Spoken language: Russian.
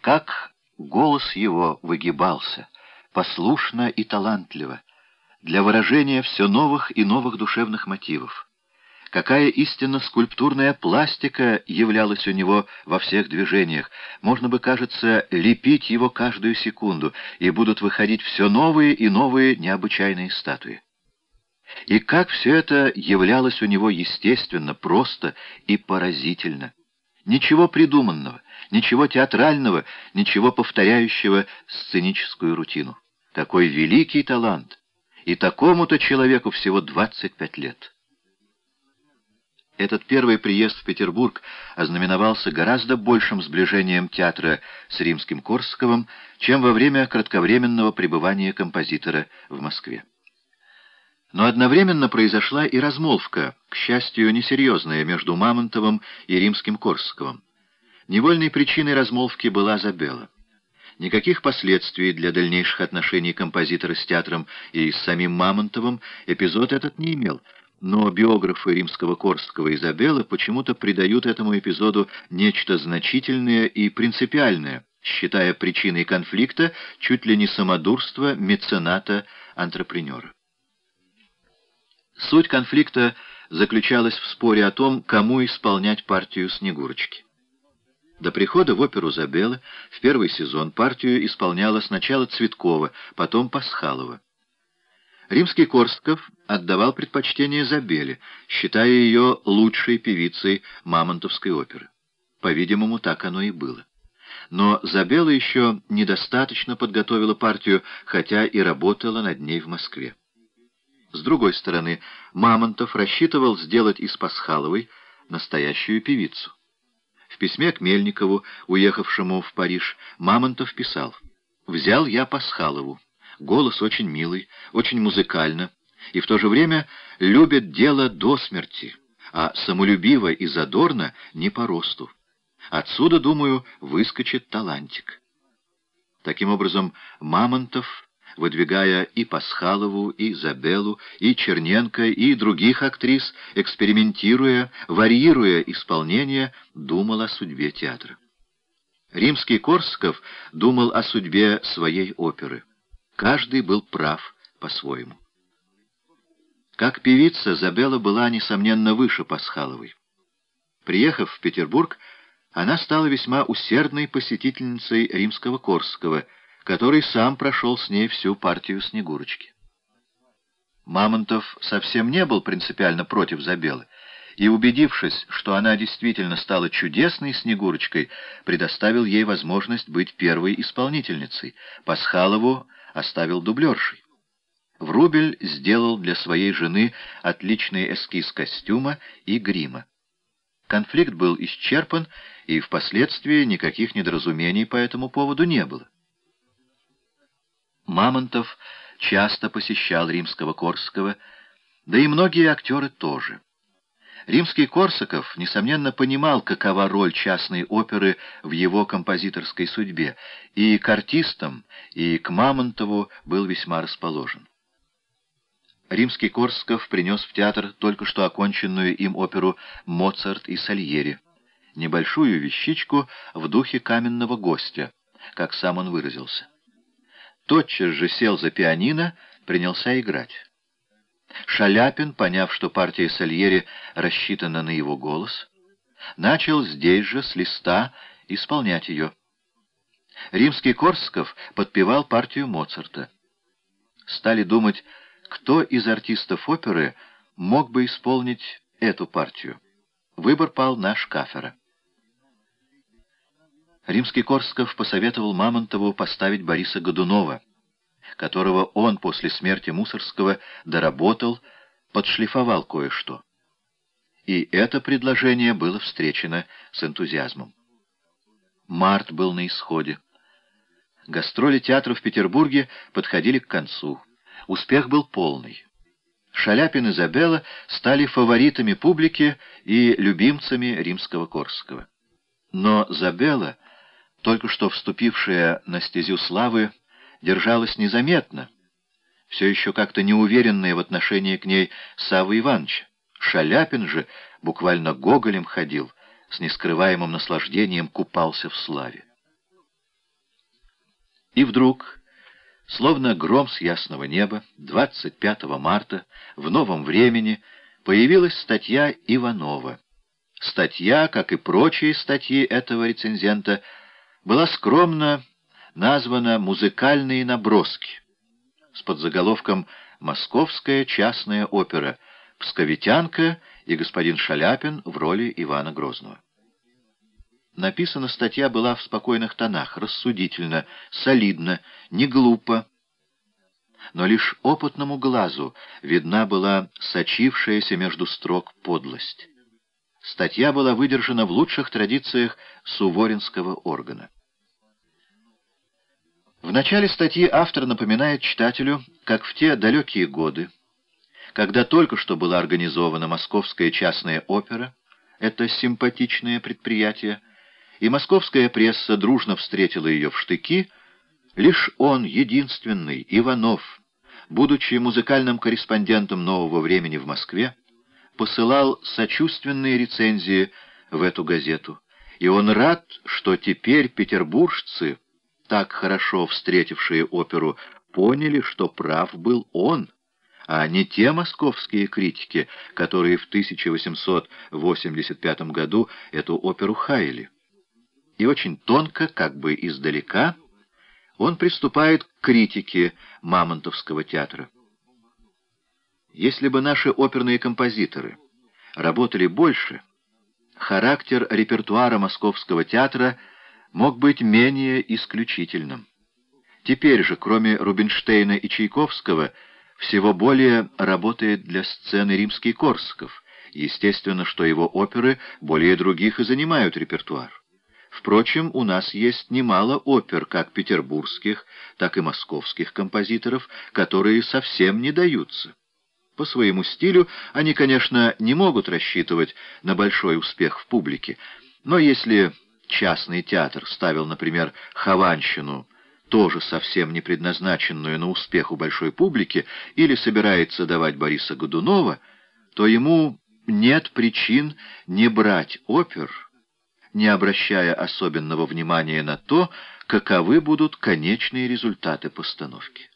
Как голос его выгибался, послушно и талантливо, для выражения все новых и новых душевных мотивов. Какая истинно скульптурная пластика являлась у него во всех движениях. Можно бы, кажется, лепить его каждую секунду, и будут выходить все новые и новые необычайные статуи. И как все это являлось у него естественно, просто и поразительно. Ничего придуманного, ничего театрального, ничего повторяющего сценическую рутину. Такой великий талант. И такому-то человеку всего 25 лет. Этот первый приезд в Петербург ознаменовался гораздо большим сближением театра с римским Корсаковым, чем во время кратковременного пребывания композитора в Москве. Но одновременно произошла и размолвка, к счастью, несерьезная, между Мамонтовым и римским Корсаковым. Невольной причиной размолвки была Забела. Никаких последствий для дальнейших отношений композитора с театром и с самим Мамонтовым эпизод этот не имел — но биографы римского Корского и Изабелла почему-то придают этому эпизоду нечто значительное и принципиальное, считая причиной конфликта чуть ли не самодурство мецената-антрепренера. Суть конфликта заключалась в споре о том, кому исполнять партию Снегурочки. До прихода в оперу Забелы в первый сезон партию исполняла сначала Цветкова, потом Пасхалова. Римский Корстков отдавал предпочтение Забеле, считая ее лучшей певицей мамонтовской оперы. По-видимому, так оно и было. Но Забела еще недостаточно подготовила партию, хотя и работала над ней в Москве. С другой стороны, Мамонтов рассчитывал сделать из Пасхаловой настоящую певицу. В письме к Мельникову, уехавшему в Париж, Мамонтов писал «Взял я Пасхалову. Голос очень милый, очень музыкально, и в то же время любит дело до смерти, а самолюбиво и задорно не по росту. Отсюда, думаю, выскочит талантик. Таким образом, Мамонтов, выдвигая и Пасхалову, и Забелу, и Черненко, и других актрис, экспериментируя, варьируя исполнение, думал о судьбе театра. Римский Корсков думал о судьбе своей оперы. Каждый был прав по-своему. Как певица, Забела была, несомненно, выше Пасхаловой. Приехав в Петербург, она стала весьма усердной посетительницей римского Корского, который сам прошел с ней всю партию Снегурочки. Мамонтов совсем не был принципиально против Забелы, и, убедившись, что она действительно стала чудесной Снегурочкой, предоставил ей возможность быть первой исполнительницей. Пасхалову оставил дублершей. Врубель сделал для своей жены отличный эскиз костюма и грима. Конфликт был исчерпан, и впоследствии никаких недоразумений по этому поводу не было. Мамонтов часто посещал римского Корского, да и многие актеры тоже. Римский Корсаков, несомненно, понимал, какова роль частной оперы в его композиторской судьбе, и к артистам, и к Мамонтову был весьма расположен. Римский Корсаков принес в театр только что оконченную им оперу «Моцарт и Сальери», небольшую вещичку в духе каменного гостя, как сам он выразился. Тотчас же сел за пианино, принялся играть. Шаляпин, поняв, что партия Сальери рассчитана на его голос, начал здесь же, с листа, исполнять ее. Римский Корсков подпевал партию Моцарта. Стали думать, кто из артистов оперы мог бы исполнить эту партию. Выбор пал на Шкафера. Римский Корсков посоветовал Мамонтову поставить Бориса Годунова — которого он после смерти Мусорского доработал, подшлифовал кое-что. И это предложение было встречено с энтузиазмом. Март был на исходе. Гастроли театра в Петербурге подходили к концу. Успех был полный. Шаляпин и Забелла стали фаворитами публики и любимцами римского Корского. Но Забелла, только что вступившая на стезю славы, держалась незаметно, все еще как-то неуверенная в отношении к ней Савва Ивановича. Шаляпин же буквально гоголем ходил, с нескрываемым наслаждением купался в славе. И вдруг, словно гром с ясного неба, 25 марта, в новом времени, появилась статья Иванова. Статья, как и прочие статьи этого рецензента, была скромно названа «Музыкальные наброски» с подзаголовком «Московская частная опера», «Псковитянка» и господин Шаляпин в роли Ивана Грозного. Написана статья была в спокойных тонах, рассудительно, солидно, не глупо, но лишь опытному глазу видна была сочившаяся между строк подлость. Статья была выдержана в лучших традициях суворинского органа. В начале статьи автор напоминает читателю, как в те далекие годы, когда только что была организована Московская частная опера, это симпатичное предприятие, и московская пресса дружно встретила ее в штыки, лишь он, единственный, Иванов, будучи музыкальным корреспондентом «Нового времени» в Москве, посылал сочувственные рецензии в эту газету, и он рад, что теперь петербуржцы, так хорошо встретившие оперу, поняли, что прав был он, а не те московские критики, которые в 1885 году эту оперу хаяли. И очень тонко, как бы издалека, он приступает к критике Мамонтовского театра. Если бы наши оперные композиторы работали больше, характер репертуара Московского театра мог быть менее исключительным. Теперь же, кроме Рубинштейна и Чайковского, всего более работает для сцены римский Корсаков. Естественно, что его оперы более других и занимают репертуар. Впрочем, у нас есть немало опер, как петербургских, так и московских композиторов, которые совсем не даются. По своему стилю они, конечно, не могут рассчитывать на большой успех в публике, но если частный театр ставил, например, «Хованщину», тоже совсем не предназначенную на успех у большой публики, или собирается давать Бориса Годунова, то ему нет причин не брать опер, не обращая особенного внимания на то, каковы будут конечные результаты постановки.